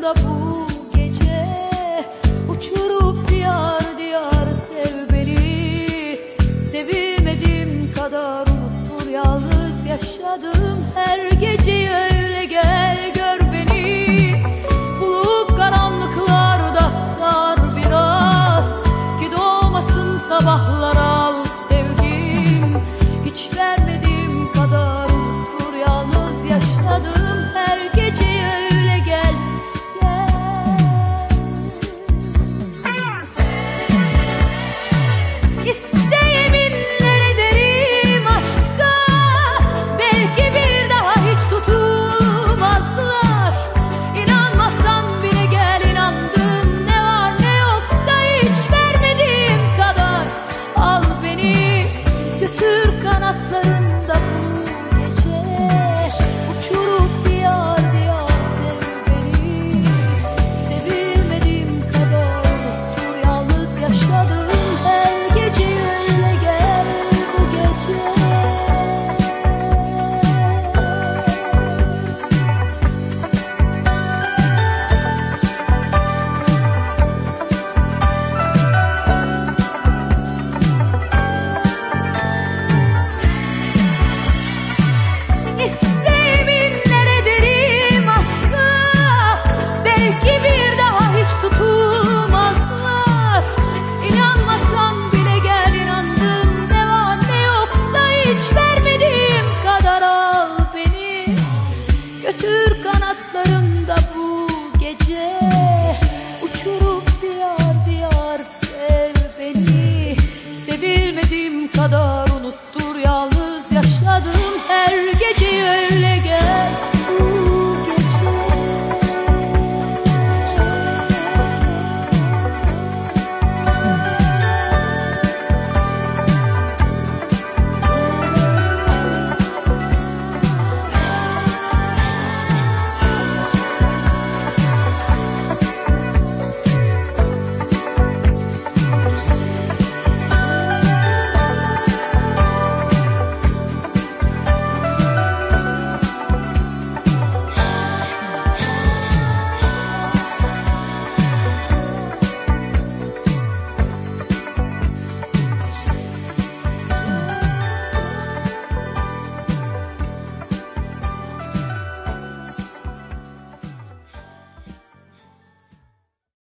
the pool. kadar unuttur yalnız yaşadığım her geceyi öyle.